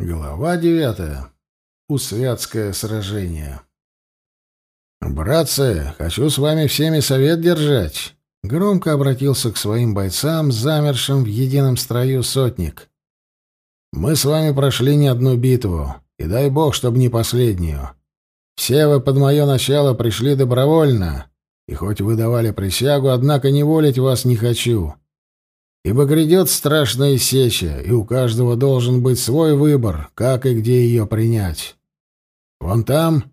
Глава девятая. Усвятское сражение. «Братцы, хочу с вами всеми совет держать!» Громко обратился к своим бойцам, замершим в едином строю сотник. «Мы с вами прошли не одну битву, и дай бог, чтобы не последнюю. Все вы под мое начало пришли добровольно, и хоть вы давали присягу, однако не волить вас не хочу. Ибо грядет страшная сеча, и у каждого должен быть свой выбор, как и где ее принять. Вон там...»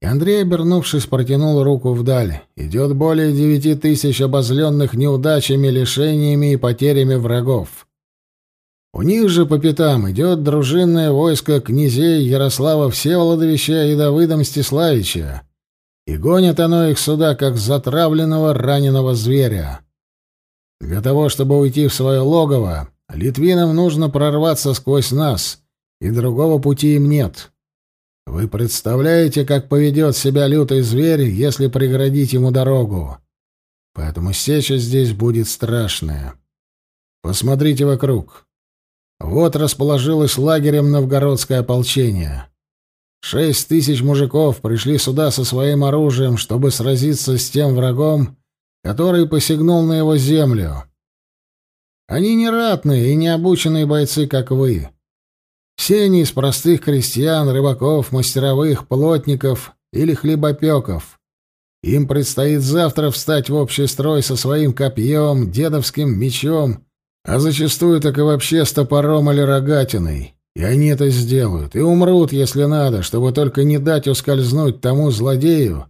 И Андрей, обернувшись, протянул руку вдаль. «Идет более девяти тысяч обозленных неудачами, лишениями и потерями врагов. У них же по пятам идет дружинное войско князей Ярослава Всеволодовича и Давыда Мстиславича, и гонит оно их сюда, как затравленного раненого зверя». Для того, чтобы уйти в свое логово, литвинам нужно прорваться сквозь нас, и другого пути им нет. Вы представляете, как поведет себя лютый зверь, если преградить ему дорогу? Поэтому сеча здесь будет страшная. Посмотрите вокруг. Вот расположилось лагерем новгородское ополчение. Шесть тысяч мужиков пришли сюда со своим оружием, чтобы сразиться с тем врагом, который посягнул на его землю. Они не ратные и не обученные бойцы, как вы. Все они из простых крестьян, рыбаков, мастеровых, плотников или хлебопеков. Им предстоит завтра встать в общий строй со своим копьем, дедовским мечом, а зачастую так и вообще с топором или рогатиной. И они это сделают, и умрут, если надо, чтобы только не дать ускользнуть тому злодею,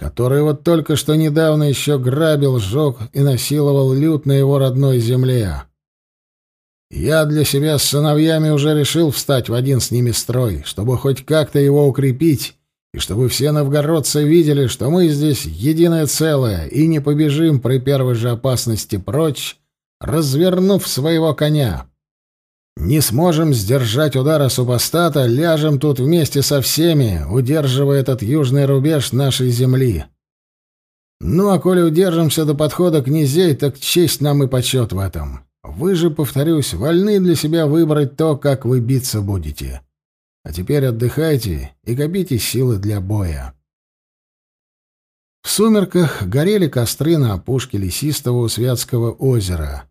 который вот только что недавно еще грабил, сжег и насиловал люд на его родной земле. Я для себя с сыновьями уже решил встать в один с ними строй, чтобы хоть как-то его укрепить, и чтобы все новгородцы видели, что мы здесь единое целое и не побежим при первой же опасности прочь, развернув своего коня. Не сможем сдержать удара супостата, ляжем тут вместе со всеми, удерживая этот южный рубеж нашей земли. Ну, а коли удержимся до подхода князей, так честь нам и почет в этом. Вы же, повторюсь, вольны для себя выбрать то, как вы биться будете. А теперь отдыхайте и копите силы для боя. В сумерках горели костры на опушке лесистого Святского озера —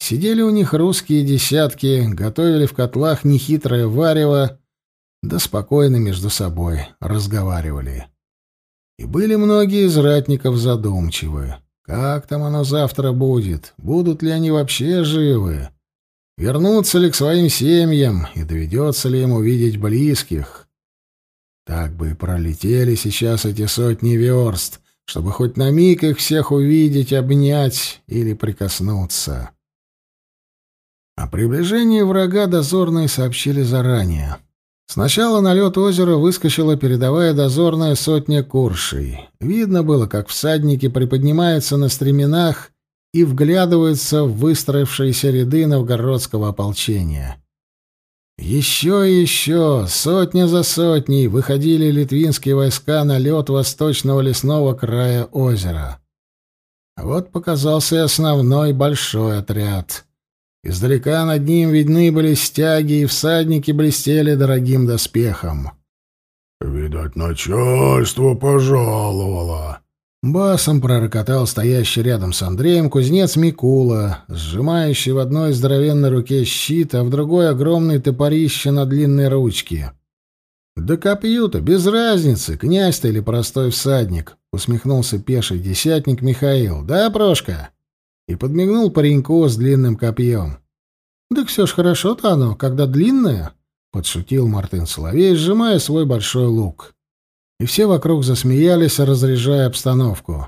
Сидели у них русские десятки, готовили в котлах нехитрое варево, да спокойно между собой разговаривали. И были многие из ратников задумчивы. Как там оно завтра будет? Будут ли они вообще живы? Вернутся ли к своим семьям? И доведется ли им увидеть близких? Так бы и пролетели сейчас эти сотни верст, чтобы хоть на миг их всех увидеть, обнять или прикоснуться. О приближении врага дозорные сообщили заранее. Сначала на лед озера выскочила передовая дозорная сотня куршей. Видно было, как всадники приподнимаются на стременах и вглядываются в выстроившиеся ряды новгородского ополчения. Еще и еще, сотня за сотней, выходили литвинские войска на лед восточного лесного края озера. Вот показался и основной большой отряд — Издалека над ним видны были стяги, и всадники блестели дорогим доспехом. «Видать, начальство пожаловало!» Басом пророкотал стоящий рядом с Андреем кузнец Микула, сжимающий в одной здоровенной руке щит, а в другой огромный топорище на длинной ручке. «Да копью-то, без разницы, князь ты или простой всадник», — усмехнулся пеший десятник Михаил. «Да, Прошка?» И подмигнул пареньку с длинным копьем. «Так все ж хорошо-то оно, когда длинное», — подшутил Мартын Соловей, сжимая свой большой лук. И все вокруг засмеялись, разряжая обстановку.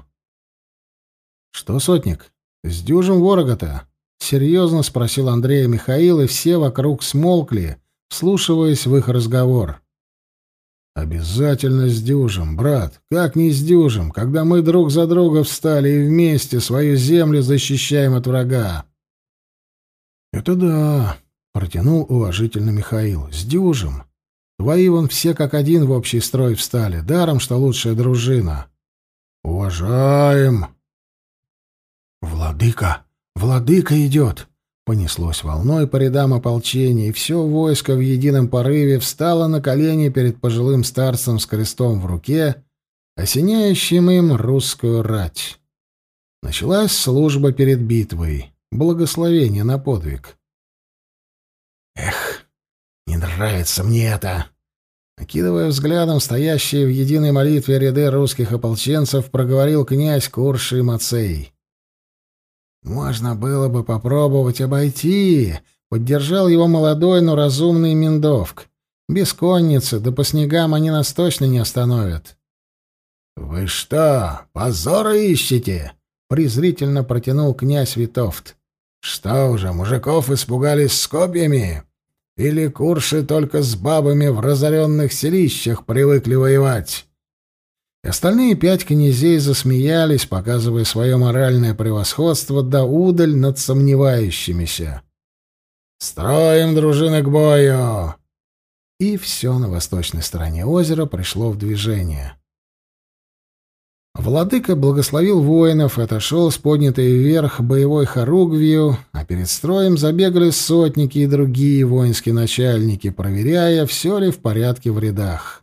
«Что, сотник, с дюжим ворога-то?» — серьезно спросил Андрея Михаил, и все вокруг смолкли, вслушиваясь в их разговор. «Обязательно сдюжим, брат. Как не сдюжим, когда мы друг за друга встали и вместе свою землю защищаем от врага?» «Это да», — протянул уважительно Михаил. «Сдюжим. Твои вон все как один в общий строй встали, даром, что лучшая дружина». «Уважаем!» «Владыка! Владыка идет!» — понеслось волной по рядам ополчения, и все войско в едином порыве встало на колени перед пожилым старцем с крестом в руке, осеняющим им русскую рать. Началась служба перед битвой, благословение на подвиг. «Эх, не нравится мне это!» Окидывая взглядом стоящие в единой молитве ряды русских ополченцев, проговорил князь Курши Мацей. «Можно было бы попробовать обойти», — поддержал его молодой, но разумный Миндовк. «Без конницы, да по снегам они нас точно не остановят». «Вы что, позора ищете?» — презрительно протянул князь Витовт. «Что уже, мужиков испугались с копьями? Или курши только с бабами в разоренных селищах привыкли воевать?» Остальные пять князей засмеялись, показывая свое моральное превосходство до удаль над сомневающимися. «Строим дружины к бою!» И все на восточной стороне озера пришло в движение. Владыка благословил воинов отошел с поднятой вверх боевой хоругвью, а перед строем забегали сотники и другие воинские начальники, проверяя, все ли в порядке в рядах.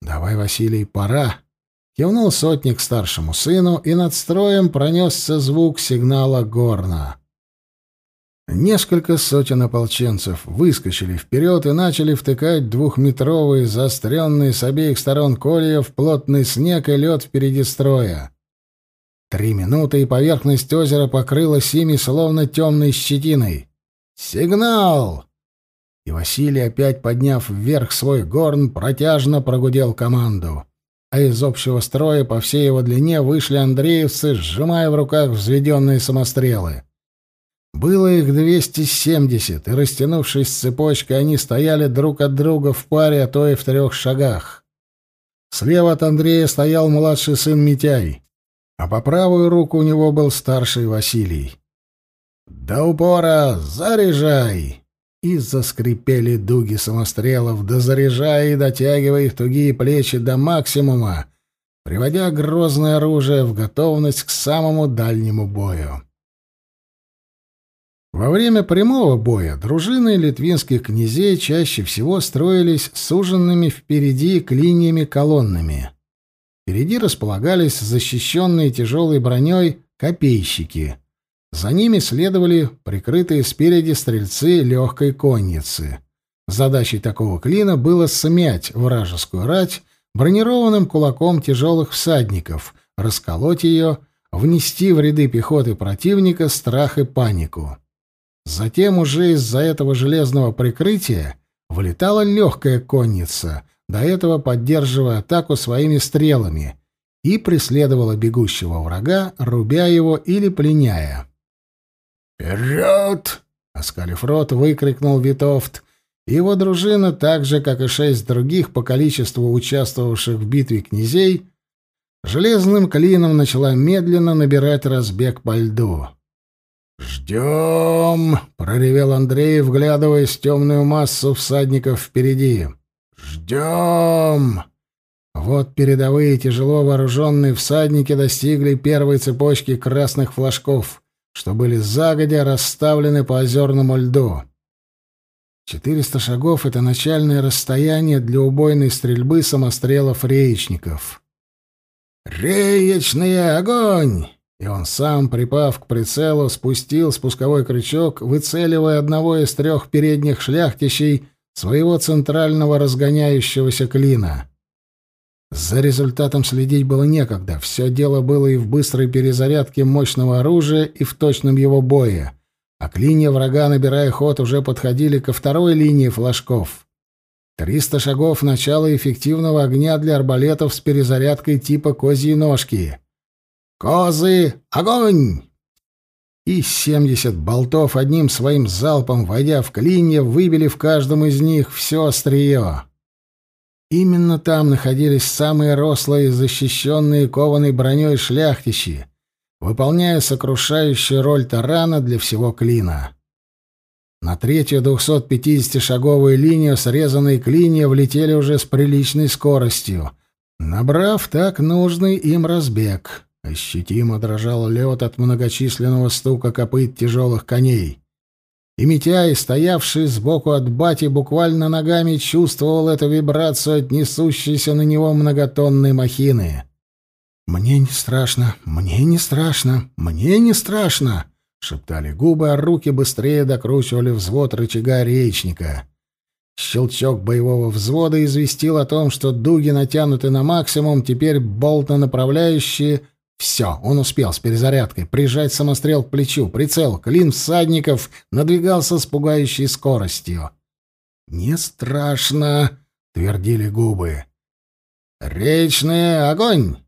«Давай, Василий, пора!» — кивнул сотник старшему сыну, и над строем пронесся звук сигнала горна. Несколько сотен ополченцев выскочили вперед и начали втыкать двухметровые, заостренные с обеих сторон колья в плотный снег и лед впереди строя. Три минуты, и поверхность озера покрылась ими словно темной щетиной. «Сигнал!» И Василий, опять подняв вверх свой горн, протяжно прогудел команду. А из общего строя по всей его длине вышли андреевцы, сжимая в руках взведенные самострелы. Было их двести семьдесят, и, растянувшись цепочкой, они стояли друг от друга в паре, а то и в трех шагах. Слева от Андрея стоял младший сын Митяй, а по правую руку у него был старший Василий. «До упора! Заряжай!» И заскрипели дуги самострелов, дозаряжая и дотягивая их тугие плечи до максимума, приводя грозное оружие в готовность к самому дальнему бою. Во время прямого боя дружины литвинских князей чаще всего строились суженными впереди клиньями колоннами. Впереди располагались защищенные тяжелой броней копейщики. За ними следовали прикрытые спереди стрельцы легкой конницы. Задачей такого клина было смять вражескую рать бронированным кулаком тяжелых всадников, расколоть ее, внести в ряды пехоты противника страх и панику. Затем уже из-за этого железного прикрытия вылетала легкая конница, до этого поддерживая атаку своими стрелами, и преследовала бегущего врага, рубя его или пленяя. «Вперед!» — оскалив рот, выкрикнул Витовт. Его дружина, так же, как и шесть других по количеству участвовавших в битве князей, железным клином начала медленно набирать разбег по льду. «Ждем!» — проревел Андрей, вглядываясь в темную массу всадников впереди. «Ждем!» Вот передовые тяжело вооруженные всадники достигли первой цепочки красных флажков, что были загодя расставлены по озерному льду. Четыреста шагов — это начальное расстояние для убойной стрельбы самострелов-реечников. «Реечный огонь!» И он сам, припав к прицелу, спустил спусковой крючок, выцеливая одного из трех передних шляхтищей своего центрального разгоняющегося клина. За результатом следить было некогда. Все дело было и в быстрой перезарядке мощного оружия, и в точном его бое. А клинья врага, набирая ход, уже подходили ко второй линии флажков. Триста шагов начала эффективного огня для арбалетов с перезарядкой типа козьей ножки. «Козы! Огонь!» И семьдесят болтов одним своим залпом, войдя в клинья, выбили в каждом из них все острие. Именно там находились самые рослые защищенные кованой броней шляхтищи, выполняя сокрушающую роль тарана для всего клина. На третью 250-шаговую линию срезанные клинья влетели уже с приличной скоростью, набрав так нужный им разбег. Ощутимо дрожал лед от многочисленного стука копыт тяжелых коней. И Митяй, стоявший сбоку от бати, буквально ногами чувствовал эту вибрацию от несущейся на него многотонной махины. «Мне не страшно, мне не страшно, мне не страшно!» — шептали губы, а руки быстрее докручивали взвод рычага речника. Щелчок боевого взвода известил о том, что дуги натянуты на максимум, теперь болтно-направляющие... Все, он успел с перезарядкой прижать самострел к плечу, прицел, клин всадников надвигался с пугающей скоростью. «Не страшно», — твердили губы. «Речный огонь!»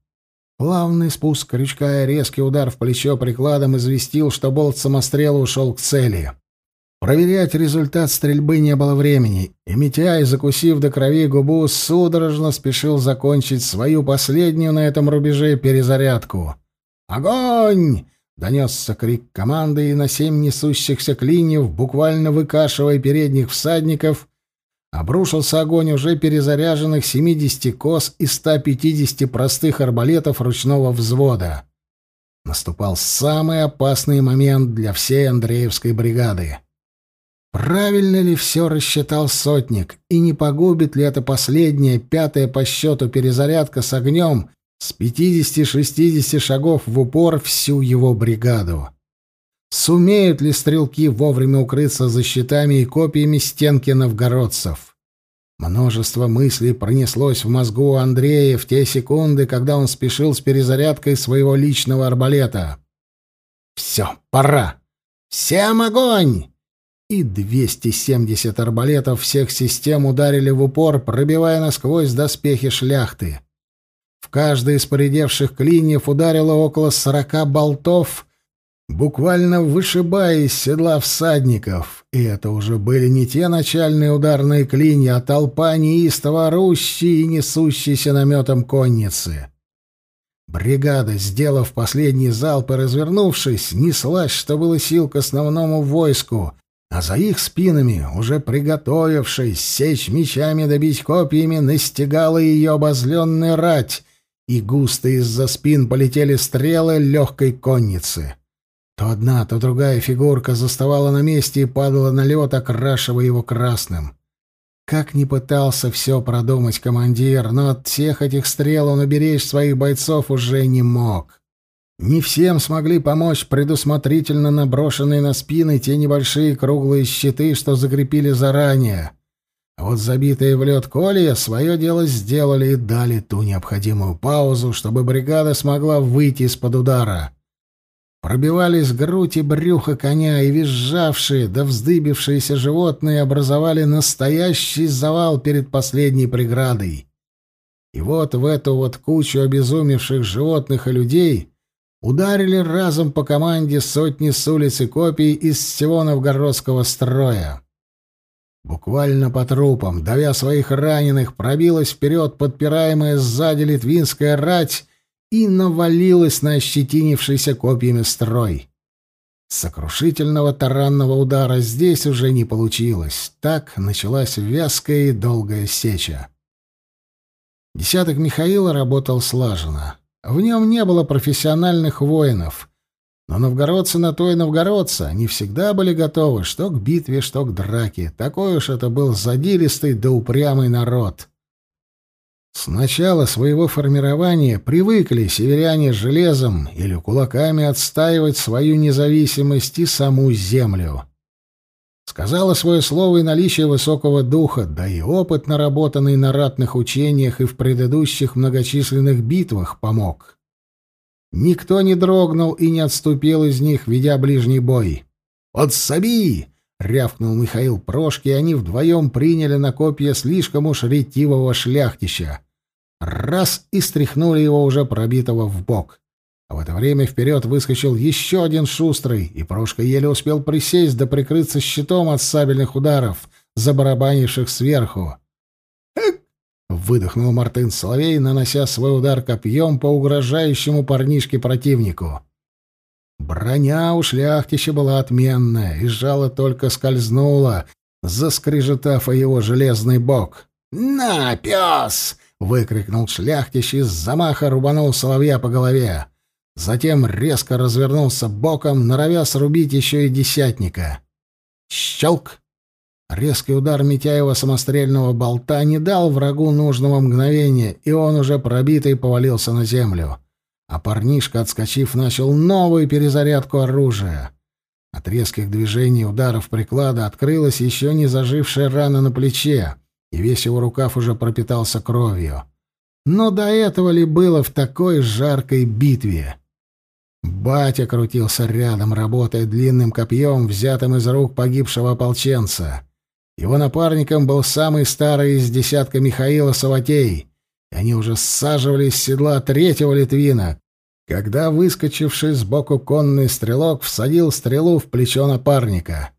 Плавный спуск крючка и резкий удар в плечо прикладом известил, что болт самострела ушел к цели. Проверять результат стрельбы не было времени, и Митяй, закусив до крови губу, судорожно спешил закончить свою последнюю на этом рубеже перезарядку. «Огонь!» — донесся крик команды, и на семь несущихся клиньев, буквально выкашивая передних всадников, обрушился огонь уже перезаряженных 70 кос и 150 простых арбалетов ручного взвода. Наступал самый опасный момент для всей Андреевской бригады. Правильно ли все рассчитал сотник, и не погубит ли это последняя, пятая по счету перезарядка с огнем с 50-60 шагов в упор всю его бригаду? Сумеют ли стрелки вовремя укрыться за щитами и копьями стенки новгородцев? Множество мыслей пронеслось в мозгу Андрея в те секунды, когда он спешил с перезарядкой своего личного арбалета. «Все, пора! Всем огонь!» И 270 арбалетов всех систем ударили в упор, пробивая насквозь доспехи шляхты. В каждый из поредевших клиньев ударило около сорока болтов, буквально вышибая из седла всадников. И это уже были не те начальные ударные клинья, а толпа неистово орущей и несущейся наметом конницы. Бригада, сделав последний залп и развернувшись, неслась, что было сил к основному войску, а за их спинами, уже приготовившись сечь мечами добить копьями, настигала ее обозленная рать, и густо из-за спин полетели стрелы легкой конницы. То одна, то другая фигурка заставала на месте и падала на лед, окрашивая его красным. Как ни пытался все продумать командир, но от всех этих стрел он уберечь своих бойцов уже не мог. Не всем смогли помочь предусмотрительно наброшенные на спины те небольшие круглые щиты, что закрепили заранее. А вот забитые в лед колья свое дело сделали и дали ту необходимую паузу, чтобы бригада смогла выйти из-под удара. Пробивались грудь и брюхо коня, и визжавшие да вздыбившиеся животные образовали настоящий завал перед последней преградой. И вот в эту вот кучу обезумевших животных и людей ударили разом по команде сотни с улицы копий из всего новгородского строя. Буквально по трупам, давя своих раненых, пробилась вперед подпираемая сзади литвинская рать и навалилась на ощетинившийся копьями строй. Сокрушительного таранного удара здесь уже не получилось. Так началась вязкая и долгая сеча. Десяток Михаила работал слаженно. В нем не было профессиональных воинов. Но новгородцы на то и новгородцы, они всегда были готовы что к битве, что к драке. Такой уж это был задиристый да упрямый народ. С начала своего формирования привыкли северяне железом или кулаками отстаивать свою независимость и саму землю. Сказала свое слово и наличие высокого духа, да и опыт, наработанный на ратных учениях и в предыдущих многочисленных битвах, помог. Никто не дрогнул и не отступил из них, ведя ближний бой. «Подсоби!» — рявкнул Михаил Прошки, и они вдвоем приняли на копья слишком уж ретивого шляхтища. Раз — и стряхнули его уже пробитого в бок. А в это время вперед выскочил еще один шустрый, и Прошка еле успел присесть да прикрыться щитом от сабельных ударов, забарабанивших сверху. «Эк!» — выдохнул Мартын Соловей, нанося свой удар копьем по угрожающему парнишке противнику. Броня у шляхтища была отменная, и жало только скользнуло, заскрежетав о его железный бок. «На, пес!» — выкрикнул шляхтищ и с замаха рубанул соловья по голове. Затем резко развернулся боком, норовя срубить еще и десятника. Щелк! Резкий удар Митяева самострельного болта не дал врагу нужного мгновения, и он уже пробитый повалился на землю. А парнишка, отскочив, начал новую перезарядку оружия. От резких движений ударов приклада открылась еще не зажившая рана на плече, и весь его рукав уже пропитался кровью. Но до этого ли было в такой жаркой битве? Батя крутился рядом, работая длинным копьем, взятым из рук погибшего ополченца. Его напарником был самый старый из десятка Михаила Саватей, и они уже саживались с седла третьего Литвина, когда выскочивший сбоку конный стрелок всадил стрелу в плечо напарника.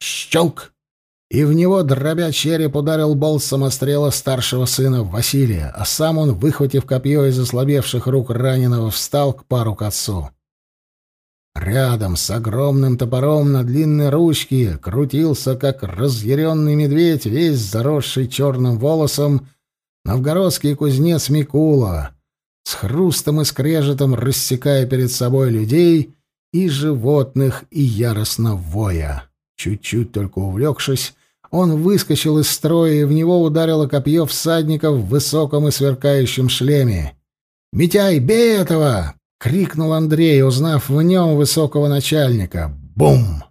Щелк! И в него, дробя череп, ударил болт самострела старшего сына Василия, а сам он, выхватив копье из ослабевших рук раненого, встал к пару к отцу. Рядом с огромным топором на длинной ручке крутился, как разъяренный медведь, весь заросший черным волосом, новгородский кузнец Микула, с хрустом и скрежетом рассекая перед собой людей и животных и яростно воя. Чуть-чуть только увлекшись, он выскочил из строя, и в него ударило копье всадника в высоком и сверкающем шлеме. «Митяй, бей этого!» — крикнул Андрей, узнав в нем высокого начальника. «Бум!»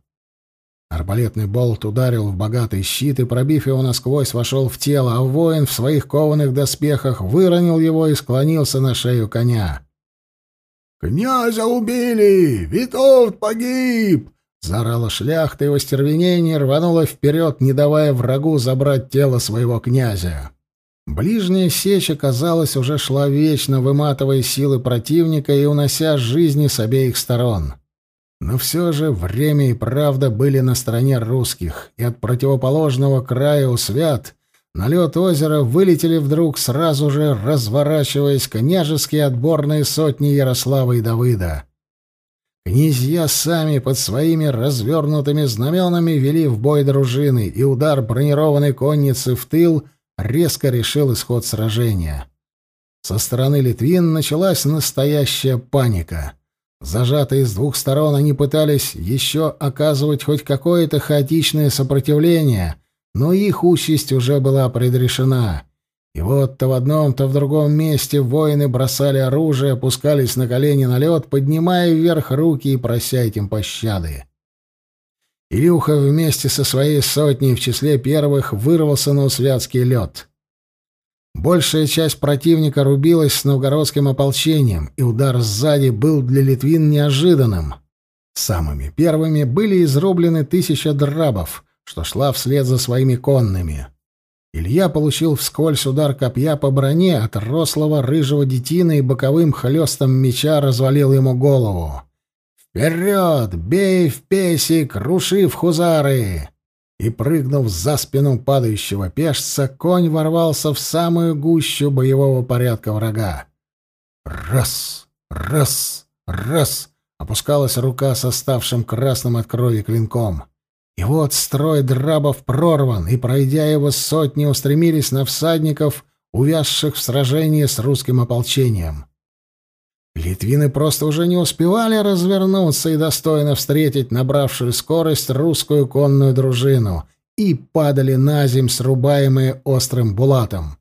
Арбалетный болт ударил в богатый щит и, пробив его насквозь, вошел в тело, а воин в своих кованых доспехах выронил его и склонился на шею коня. «Князя убили! Витовт погиб!» Заорала шляхта, и в остервенении рванула вперед, не давая врагу забрать тело своего князя. Ближняя сеча, казалось, уже шла вечно, выматывая силы противника и унося жизни с обеих сторон. Но все же время и правда были на стороне русских, и от противоположного края у свят на лед озера вылетели вдруг, сразу же разворачиваясь, княжеские отборные сотни Ярослава и Давыда. Князья сами под своими развернутыми знаменами вели в бой дружины, и удар бронированной конницы в тыл — резко решил исход сражения. Со стороны Литвин началась настоящая паника. Зажатые с двух сторон, они пытались еще оказывать хоть какое-то хаотичное сопротивление, но их участь уже была предрешена. И вот то в одном, то в другом месте воины бросали оружие, опускались на колени на лед, поднимая вверх руки и прося этим пощады. Илюха вместе со своей сотней в числе первых вырвался на Усвятский лед. Большая часть противника рубилась с новгородским ополчением, и удар сзади был для литвин неожиданным. Самыми первыми были изрублены тысяча драбов, что шла вслед за своими конными. Илья получил вскользь удар копья по броне от рослого рыжего детина и боковым хлестом меча развалил ему голову. «Вперед! Бей в песик! Руши в хузары!» И, прыгнув за спину падающего пешца, конь ворвался в самую гущу боевого порядка врага. Раз, раз, раз опускалась рука с оставшим красным от крови клинком. И вот строй драбов прорван, и, пройдя его сотни, устремились на всадников, увязших в сражении с русским ополчением. Литвины просто уже не успевали развернуться и достойно встретить набравшую скорость русскую конную дружину и падали на земь, срубаемые острым булатом.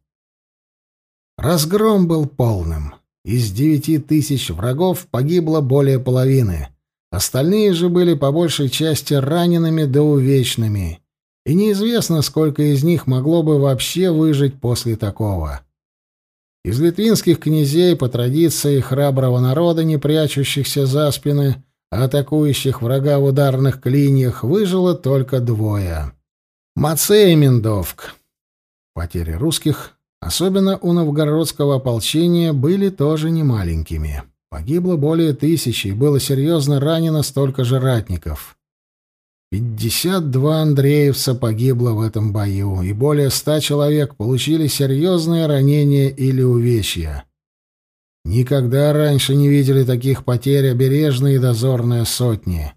Разгром был полным. Из девяти тысяч врагов погибло более половины. Остальные же были по большей части ранеными да увечными, и неизвестно, сколько из них могло бы вообще выжить после такого. Из литвинских князей, по традиции храброго народа, не прячущихся за спины, а атакующих врага в ударных клиньях, выжило только двое. Мацей Миндовк. Потери русских, особенно у новгородского ополчения, были тоже немаленькими. Погибло более тысячи, и было серьезно ранено столько же ратников. Пятьдесят два андреевца погибло в этом бою, и более ста человек получили серьезные ранения или увечья. Никогда раньше не видели таких потерь обережные и дозорные сотни.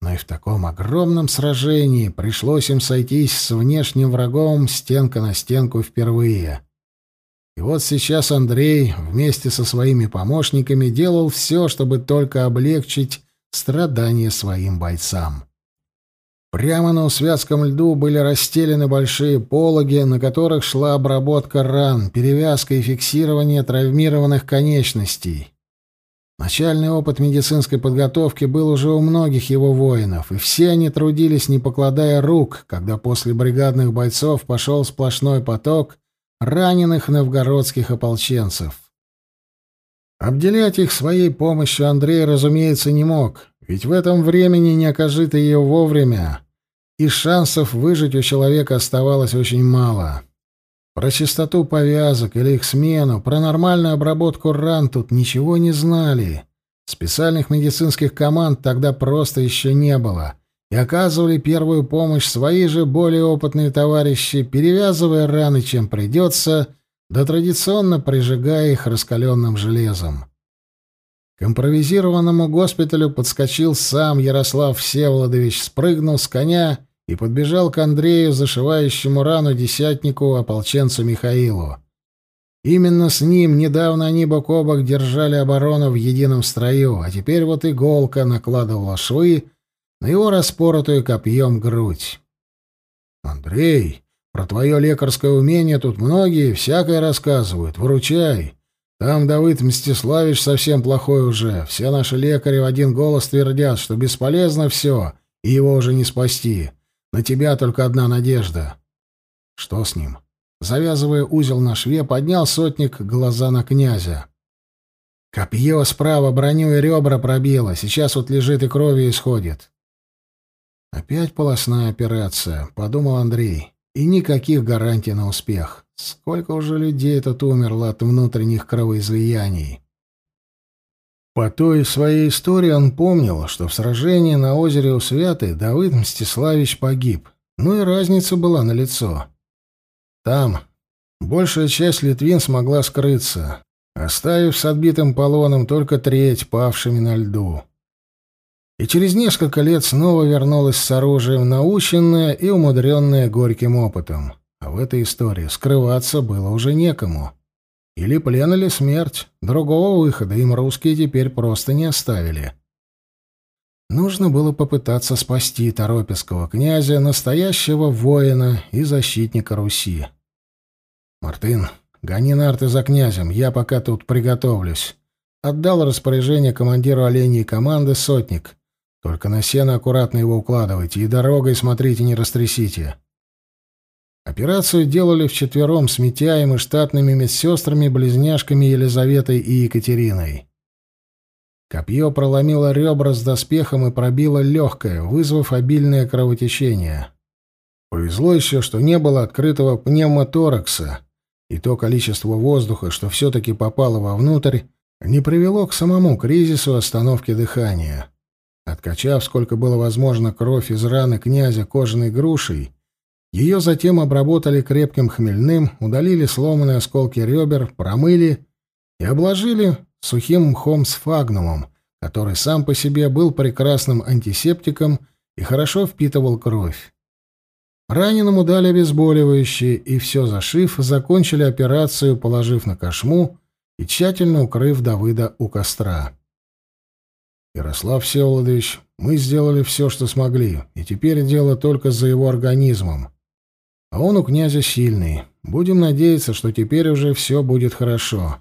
Но и в таком огромном сражении пришлось им сойтись с внешним врагом стенка на стенку впервые. И вот сейчас Андрей вместе со своими помощниками делал все, чтобы только облегчить страдания своим бойцам. Прямо на Усвятском льду были расстелены большие пологи, на которых шла обработка ран, перевязка и фиксирование травмированных конечностей. Начальный опыт медицинской подготовки был уже у многих его воинов, и все они трудились, не покладая рук, когда после бригадных бойцов пошел сплошной поток раненых новгородских ополченцев. Обделять их своей помощью Андрей, разумеется, не мог, ведь в этом времени не окажи ты ее вовремя, и шансов выжить у человека оставалось очень мало. Про чистоту повязок или их смену, про нормальную обработку ран тут ничего не знали. Специальных медицинских команд тогда просто еще не было, и оказывали первую помощь свои же более опытные товарищи, перевязывая раны, чем придется, да традиционно прижигая их раскаленным железом. К импровизированному госпиталю подскочил сам Ярослав Всеволодович, спрыгнул с коня и подбежал к Андрею, зашивающему рану десятнику, ополченцу Михаилу. Именно с ним недавно они бок о бок держали оборону в едином строю, а теперь вот иголка накладывала швы на его распоротую копьем грудь. «Андрей, про твое лекарское умение тут многие всякое рассказывают. Выручай!» Там Давыд Мстиславич совсем плохой уже. Все наши лекари в один голос твердят, что бесполезно все, и его уже не спасти. На тебя только одна надежда. Что с ним? Завязывая узел на шве, поднял сотник глаза на князя. Копье справа броню и ребра пробило. Сейчас вот лежит и кровью исходит. Опять полостная операция, подумал Андрей. И никаких гарантий на успех. Сколько уже людей тут умерло от внутренних кровоизлияний. По той своей истории он помнил, что в сражении на озере у Святы Давыд Мстиславич погиб. Ну и разница была налицо. Там большая часть литвин смогла скрыться, оставив с отбитым полоном только треть павшими на льду. И через несколько лет снова вернулась с оружием наученная и умудренная горьким опытом. А в этой истории скрываться было уже некому. Или плен, или смерть. Другого выхода им русские теперь просто не оставили. Нужно было попытаться спасти торопецкого князя, настоящего воина и защитника Руси. «Мартын, гони нарты за князем, я пока тут приготовлюсь». Отдал распоряжение командиру оленей команды сотник. «Только на сено аккуратно его укладывайте и дорогой смотрите, не растрясите». Операцию делали вчетвером с Митяем и штатными медсестрами-близняшками Елизаветой и Екатериной. Копье проломило ребра с доспехом и пробило легкое, вызвав обильное кровотечение. Повезло еще, что не было открытого пневмоторакса, и то количество воздуха, что все-таки попало вовнутрь, не привело к самому кризису остановки дыхания. Откачав, сколько было возможно, кровь из раны князя кожаной грушей, ее затем обработали крепким хмельным, удалили сломанные осколки ребер, промыли и обложили сухим мхом с фагнумом, который сам по себе был прекрасным антисептиком и хорошо впитывал кровь. Раненому дали обезболивающие, и все зашив, закончили операцию, положив на кошму и тщательно укрыв Давыда у костра. «Ярослав Всеволодович, мы сделали все, что смогли, и теперь дело только за его организмом. А он у князя сильный. Будем надеяться, что теперь уже все будет хорошо.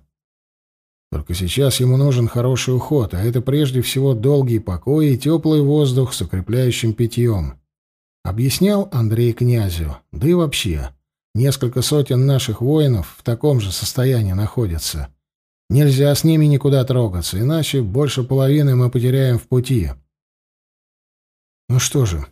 Только сейчас ему нужен хороший уход, а это прежде всего долгий покой и теплый воздух с укрепляющим питьем. Объяснял Андрей князю. Да и вообще, несколько сотен наших воинов в таком же состоянии находятся. Нельзя с ними никуда трогаться, иначе больше половины мы потеряем в пути. Ну что же,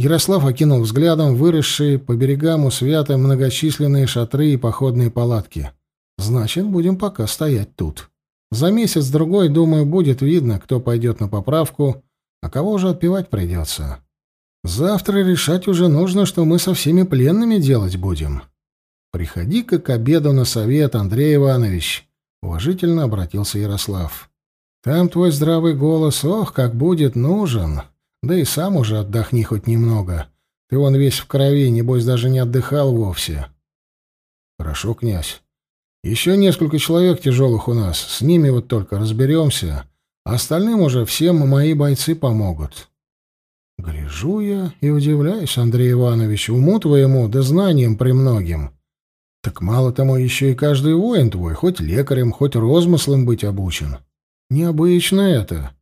Ярослав окинул взглядом выросшие по берегам у свята многочисленные шатры и походные палатки. Значит, будем пока стоять тут. За месяц-другой, думаю, будет видно, кто пойдет на поправку, а кого уже отпевать придется. Завтра решать уже нужно, что мы со всеми пленными делать будем. Приходи-ка к обеду на совет, Андрей Иванович, — уважительно обратился Ярослав. Там твой здравый голос, ох, как будет нужен. Да и сам уже отдохни хоть немного. Ты вон весь в крови, небось, даже не отдыхал вовсе. Хорошо, князь. Еще несколько человек тяжелых у нас. С ними вот только разберемся. Остальным уже всем мои бойцы помогут. Гляжу я и удивляюсь, Андрей Иванович, уму твоему да знанием премногим. Так мало тому еще и каждый воин твой, хоть лекарем, хоть розмыслом быть обучен. Необычно это.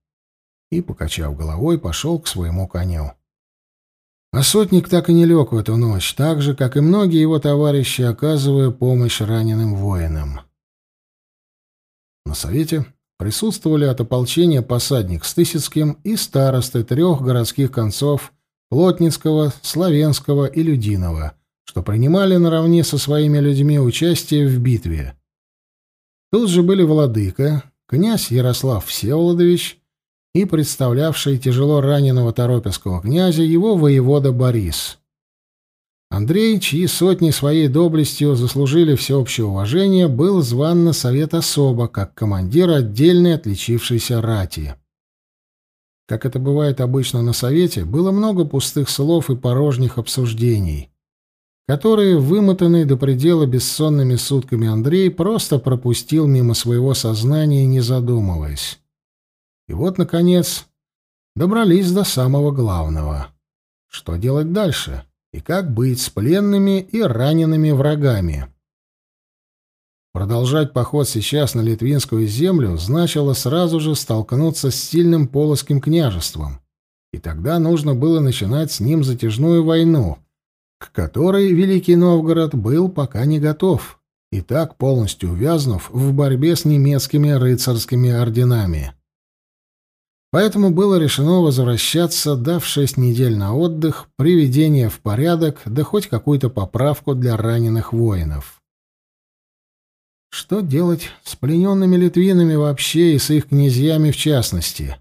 И, покачав головой, пошел к своему коню. А сотник так и не лег в эту ночь, так же, как и многие его товарищи, оказывая помощь раненым воинам. На совете присутствовали от ополчения посадник с Тысяцким и старосты трех городских концов Плотницкого, Славенского и Людиного, что принимали наравне со своими людьми участие в битве. Тут же были владыка, князь Ярослав Всеволодович и представлявший тяжело раненого торопецкого князя его воевода Борис. Андрей, чьи сотни своей доблестью заслужили всеобщее уважение, был зван на совет особо, как командир отдельной отличившейся рати. Как это бывает обычно на совете, было много пустых слов и порожних обсуждений, которые, вымотанный до предела бессонными сутками Андрей, просто пропустил мимо своего сознания, не задумываясь. И вот, наконец, добрались до самого главного. Что делать дальше? — и как быть с пленными и ранеными врагами. Продолжать поход сейчас на Литвинскую землю значило сразу же столкнуться с сильным полоским княжеством, и тогда нужно было начинать с ним затяжную войну, к которой Великий Новгород был пока не готов, и так полностью увязнув в борьбе с немецкими рыцарскими орденами. Поэтому было решено возвращаться, дав шесть недель на отдых, приведение в порядок, да хоть какую-то поправку для раненых воинов. Что делать с плененными литвинами вообще и с их князьями в частности?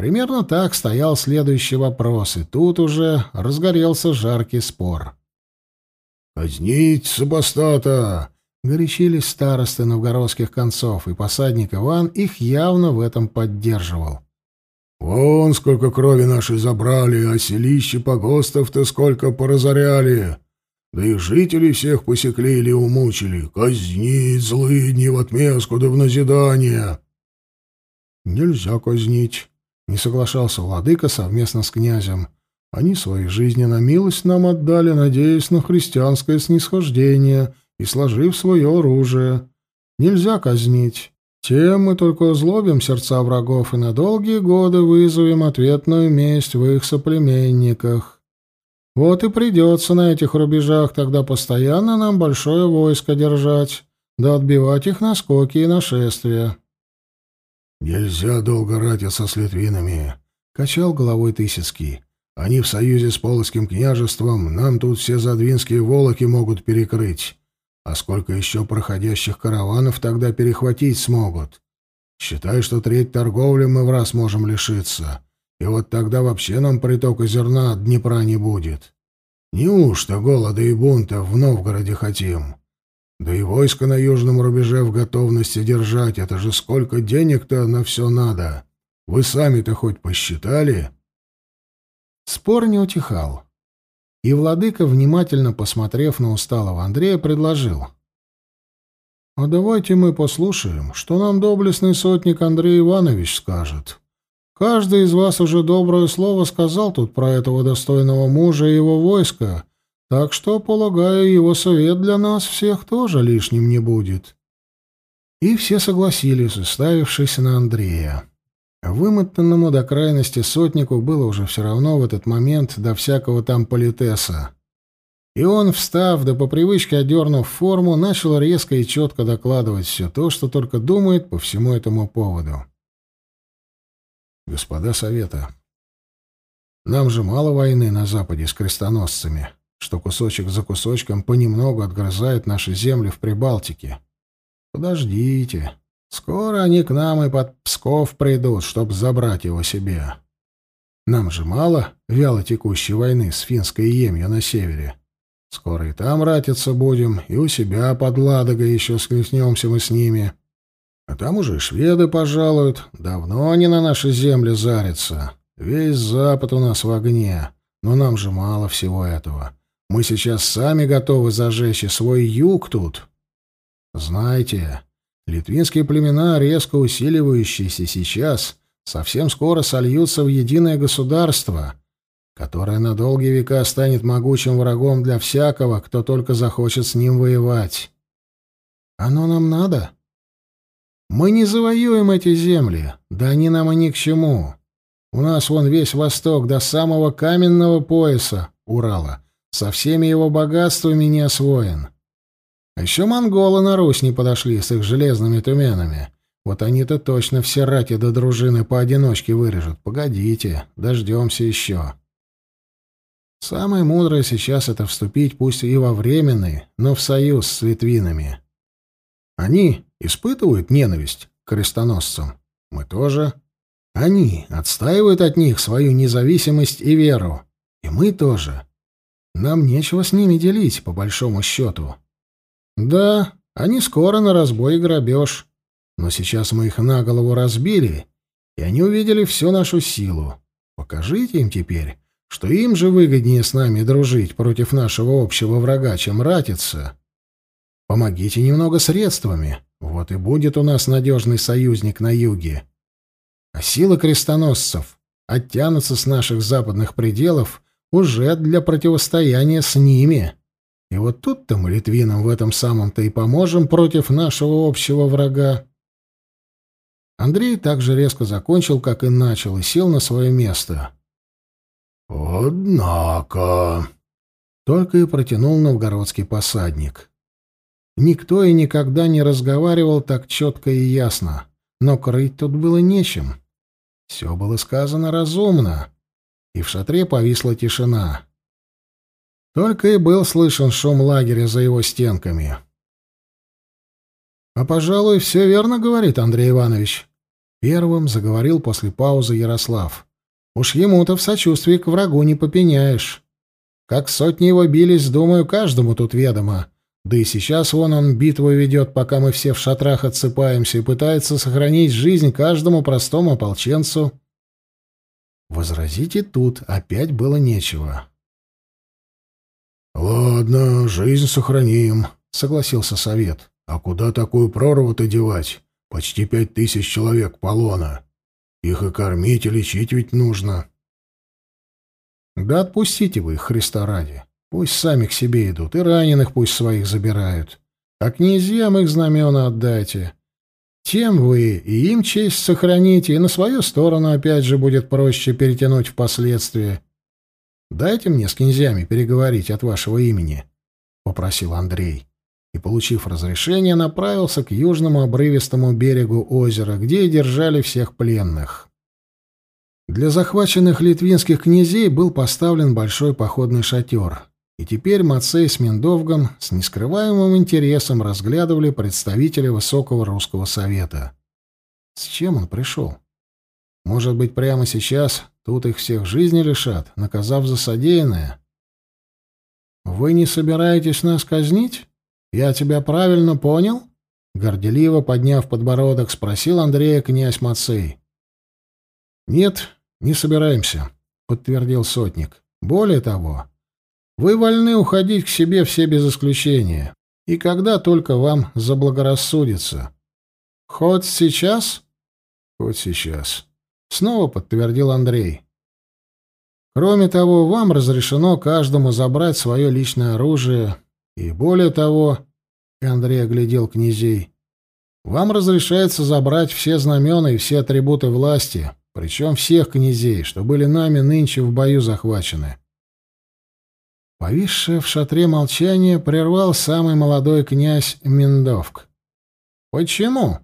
Примерно так стоял следующий вопрос, и тут уже разгорелся жаркий спор. «Казнить супостата!» — горячились старосты новгородских концов, и посадник Иван их явно в этом поддерживал. Вон сколько крови нашей забрали, а селище погостов-то сколько поразоряли. Да и жителей всех посекли или умучили. Казнить злыдни в отместку да в назидание. Нельзя казнить, — не соглашался владыка совместно с князем. Они свои жизни на милость нам отдали, надеясь на христианское снисхождение и сложив свое оружие. Нельзя казнить. Тем мы только злобим сердца врагов и на долгие годы вызовем ответную месть в их соплеменниках. Вот и придется на этих рубежах тогда постоянно нам большое войско держать, да отбивать их наскоки и нашествия. — Нельзя долго ратиться с литвинами, — качал головой Тысяцкий. — Они в союзе с Полоцким княжеством, нам тут все задвинские волоки могут перекрыть. А сколько еще проходящих караванов тогда перехватить смогут? Считай, что треть торговли мы в раз можем лишиться. И вот тогда вообще нам притока зерна от Днепра не будет. Неужто голода и бунта в Новгороде хотим? Да и войско на южном рубеже в готовности держать. Это же сколько денег-то на все надо. Вы сами-то хоть посчитали?» Спор не утихал. И владыка, внимательно посмотрев на усталого Андрея, предложил. «А давайте мы послушаем, что нам доблестный сотник Андрей Иванович скажет. Каждый из вас уже доброе слово сказал тут про этого достойного мужа и его войска, так что, полагаю, его совет для нас всех тоже лишним не будет». И все согласились, уставившись на Андрея. Вымотанному до крайности сотнику было уже все равно в этот момент до всякого там политеса. И он, встав, да по привычке одернув форму, начал резко и четко докладывать все то, что только думает по всему этому поводу. «Господа Совета, нам же мало войны на Западе с крестоносцами, что кусочек за кусочком понемногу отгрызают наши земли в Прибалтике. Подождите». Скоро они к нам и под Псков придут, чтобы забрать его себе. Нам же мало вяло текущей войны с финской емью на севере. Скоро и там ратиться будем, и у себя под Ладогой еще склеснемся мы с ними. А там уже шведы пожалуют. Давно они на нашей земле зарятся. Весь Запад у нас в огне. Но нам же мало всего этого. Мы сейчас сами готовы зажечь и свой юг тут. Знаете, Литвинские племена, резко усиливающиеся сейчас, совсем скоро сольются в единое государство, которое на долгие века станет могучим врагом для всякого, кто только захочет с ним воевать. Оно нам надо? Мы не завоюем эти земли, да они нам и ни к чему. У нас вон весь восток до самого каменного пояса Урала, со всеми его богатствами не освоен. А еще монголы на Русь не подошли с их железными туменами. Вот они-то точно все рати до дружины поодиночке вырежут. Погодите, дождемся еще. Самое мудрое сейчас — это вступить, пусть и во временный, но в союз с литвинами. Они испытывают ненависть к крестоносцам. Мы тоже. Они отстаивают от них свою независимость и веру. И мы тоже. Нам нечего с ними делить, по большому счету. Да, они скоро на разбой и грабеж. Но сейчас мы их на голову разбили, и они увидели всю нашу силу. Покажите им теперь, что им же выгоднее с нами дружить против нашего общего врага, чем ратиться. Помогите немного средствами, вот и будет у нас надежный союзник на юге. А силы крестоносцев оттянутся с наших западных пределов уже для противостояния с ними. И вот тут-то мы литвинам в этом самом-то и поможем против нашего общего врага. Андрей также резко закончил, как и начал, и сел на свое место. «Однако...» — только и протянул новгородский посадник. Никто и никогда не разговаривал так четко и ясно, но крыть тут было нечем. Все было сказано разумно, и в шатре повисла тишина. Только и был слышен шум лагеря за его стенками. «А, пожалуй, все верно говорит Андрей Иванович», — первым заговорил после паузы Ярослав. Уж ему-то в сочувствии к врагу не попеняешь. Как сотни его бились, думаю, каждому тут ведомо. Да и сейчас вон он битву ведет, пока мы все в шатрах отсыпаемся, и пытается сохранить жизнь каждому простому ополченцу. Возразить и тут опять было нечего. «Ладно, жизнь сохраним», — согласился совет. «А куда такую прорву-то девать? Почти пять тысяч человек полона». Их и кормить, и лечить ведь нужно. Да отпустите вы их, Христа ради. Пусть сами к себе идут, и раненых пусть своих забирают. А князьям их знамена отдайте. Тем вы и им честь сохраните, и на свою сторону опять же будет проще перетянуть впоследствии. Дайте мне с князьями переговорить от вашего имени, — попросил Андрей и, получив разрешение, направился к южному обрывистому берегу озера, где и держали всех пленных. Для захваченных литвинских князей был поставлен большой походный шатер, и теперь Мацей с Миндовгом с нескрываемым интересом разглядывали представителя Высокого Русского Совета. С чем он пришел? Может быть, прямо сейчас тут их всех жизни лишат, наказав за содеянное? «Вы не собираетесь нас казнить?» «Я тебя правильно понял?» Горделиво подняв подбородок, спросил Андрея князь Мацей. «Нет, не собираемся», — подтвердил сотник. «Более того, вы вольны уходить к себе все без исключения, и когда только вам заблагорассудится. Хоть сейчас?» «Хоть сейчас», — снова подтвердил Андрей. «Кроме того, вам разрешено каждому забрать свое личное оружие и более того, Андрей оглядел князей, вам разрешается забрать все знамена и все атрибуты власти, причем всех князей, что были нами нынче в бою захвачены. Повисшее в шатре молчание прервал самый молодой князь Миндовк. «Почему?»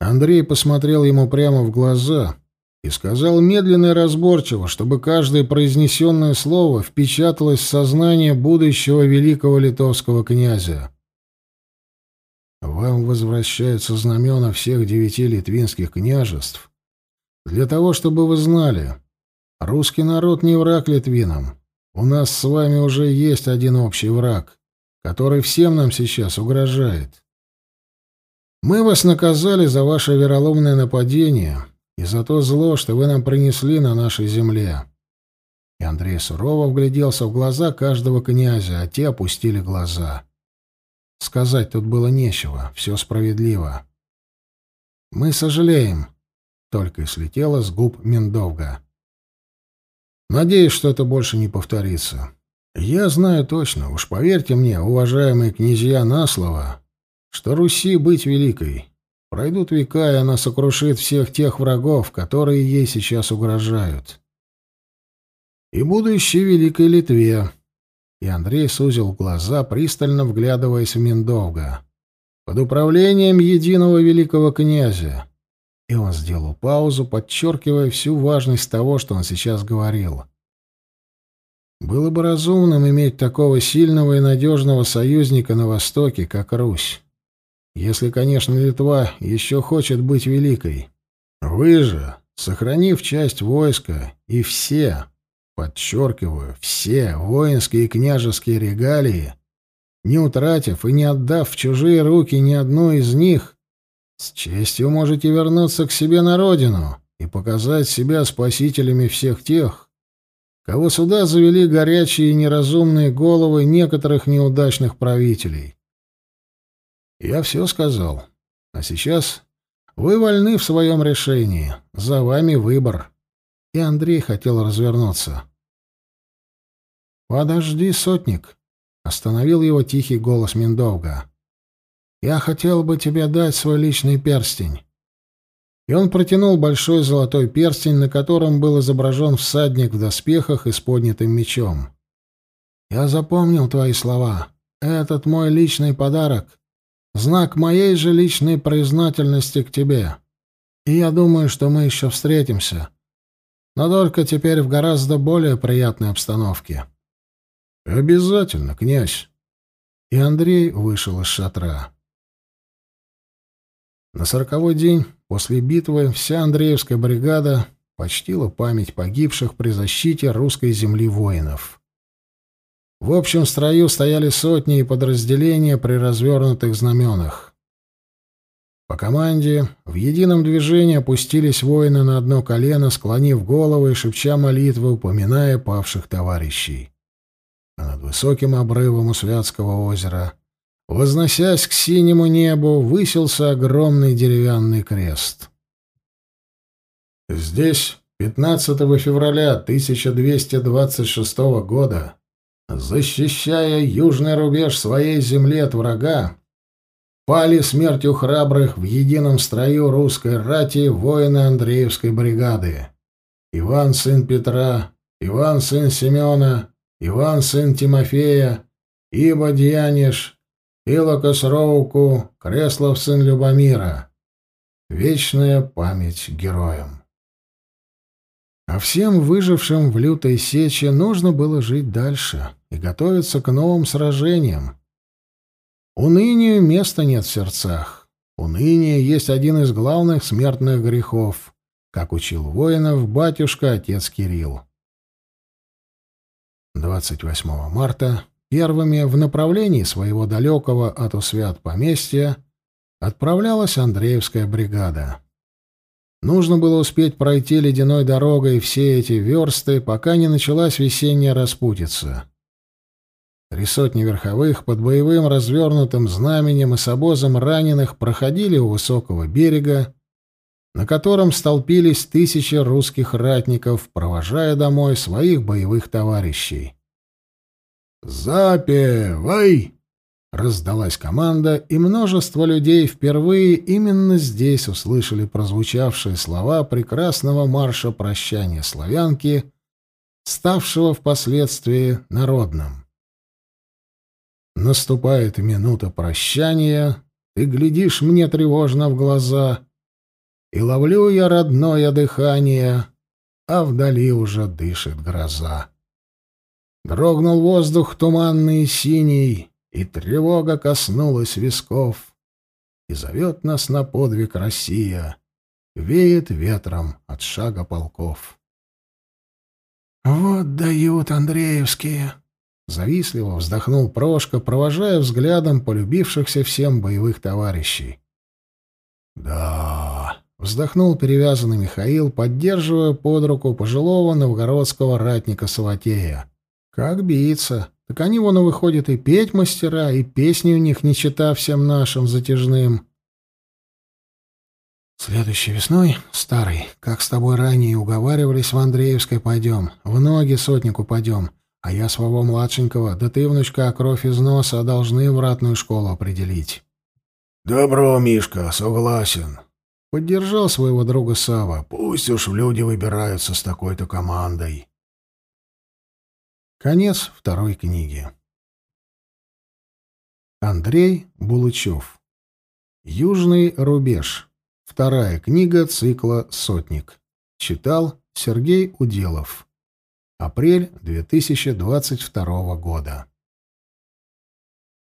Андрей посмотрел ему прямо в глаза и сказал медленно и разборчиво, чтобы каждое произнесенное слово впечаталось в сознание будущего великого литовского князя. «Вам возвращаются знамена всех девяти литвинских княжеств для того, чтобы вы знали, русский народ не враг литвинам. У нас с вами уже есть один общий враг, который всем нам сейчас угрожает. Мы вас наказали за ваше вероломное нападение» и за то зло, что вы нам принесли на нашей земле». И Андрей сурово вгляделся в глаза каждого князя, а те опустили глаза. Сказать тут было нечего, все справедливо. «Мы сожалеем», — только и слетело с губ Миндовга. Надеюсь, что это больше не повторится. Я знаю точно, уж поверьте мне, уважаемые князья на слово, что Руси быть великой. Пройдут века, и она сокрушит всех тех врагов, которые ей сейчас угрожают. И будущей великой Литве. И Андрей сузил глаза, пристально вглядываясь в Миндовга. Под управлением единого великого князя. И он сделал паузу, подчеркивая всю важность того, что он сейчас говорил. Было бы разумным иметь такого сильного и надежного союзника на Востоке, как Русь. Если, конечно, Литва еще хочет быть великой. Вы же, сохранив часть войска и все, подчеркиваю, все воинские и княжеские регалии, не утратив и не отдав в чужие руки ни одну из них, с честью можете вернуться к себе на родину и показать себя спасителями всех тех, кого сюда завели горячие и неразумные головы некоторых неудачных правителей. Я все сказал. А сейчас вы вольны в своем решении. За вами выбор. И Андрей хотел развернуться. «Подожди, сотник!» — остановил его тихий голос Миндовга. Я хотел бы тебе дать свой личный перстень. И он протянул большой золотой перстень, на котором был изображен всадник в доспехах и с поднятым мечом. Я запомнил твои слова. Этот мой личный подарок — знак моей же личной признательности к тебе. И я думаю, что мы еще встретимся. Но только теперь в гораздо более приятной обстановке. Обязательно, князь. И Андрей вышел из шатра. На сороковой день после битвы вся Андреевская бригада почтила память погибших при защите русской земли воинов. В общем строю стояли сотни и подразделения при развернутых знаменах. По команде в едином движении опустились воины на одно колено, склонив головы и шепча молитвы, упоминая павших товарищей. А над высоким обрывом у Святского озера — Возносясь к синему небу, высился огромный деревянный крест. Здесь, 15 февраля 1226 года, защищая южный рубеж своей земли от врага, пали смертью храбрых в едином строю русской рати воины Андреевской бригады. Иван сын Петра, Иван сын Семена, Иван сын Тимофея, Ибо Дьяниш, Илокос Роуку, Креслов сын Любомира. Вечная память героям. А всем выжившим в лютой сече нужно было жить дальше и готовиться к новым сражениям. Унынию места нет в сердцах. Уныние есть один из главных смертных грехов, как учил воинов батюшка отец Кирилл. 28 марта Первыми в направлении своего далекого от усвят поместья отправлялась Андреевская бригада. Нужно было успеть пройти ледяной дорогой все эти версты, пока не началась весенняя распутица. Три сотни верховых под боевым развернутым знаменем и с обозом раненых проходили у высокого берега, на котором столпились тысячи русских ратников, провожая домой своих боевых товарищей. «Запевай!» Раздалась команда, и множество людей впервые именно здесь услышали прозвучавшие слова прекрасного марша прощания славянки, ставшего впоследствии народным. Наступает минута прощания, ты глядишь мне тревожно в глаза, и ловлю я родное дыхание, а вдали уже дышит гроза. Дрогнул воздух туманный и синий, и тревога коснулась висков. И зовет нас на подвиг Россия, веет ветром от шага полков. «Вот дают Андреевские!» Завистливо вздохнул Прошка, провожая взглядом полюбившихся всем боевых товарищей. «Да...» — вздохнул перевязанный Михаил, поддерживая под руку пожилого новгородского ратника Саватея. Как биться? Так они вон выходят и петь мастера, и песни у них не чита всем нашим затяжным. Следующей весной, старый, как с тобой ранее уговаривались, в Андреевской пойдем, в ноги сотнику пойдем, а я своего младшенького, да ты, внучка, кровь из носа, должны в ратную школу определить. Добро, Мишка, согласен. Поддержал своего друга Сава. Пусть уж люди выбираются с такой-то командой. Конец второй книги. Андрей Булычев. Южный рубеж. Вторая книга цикла «Сотник». Читал Сергей Уделов. Апрель 2022 года.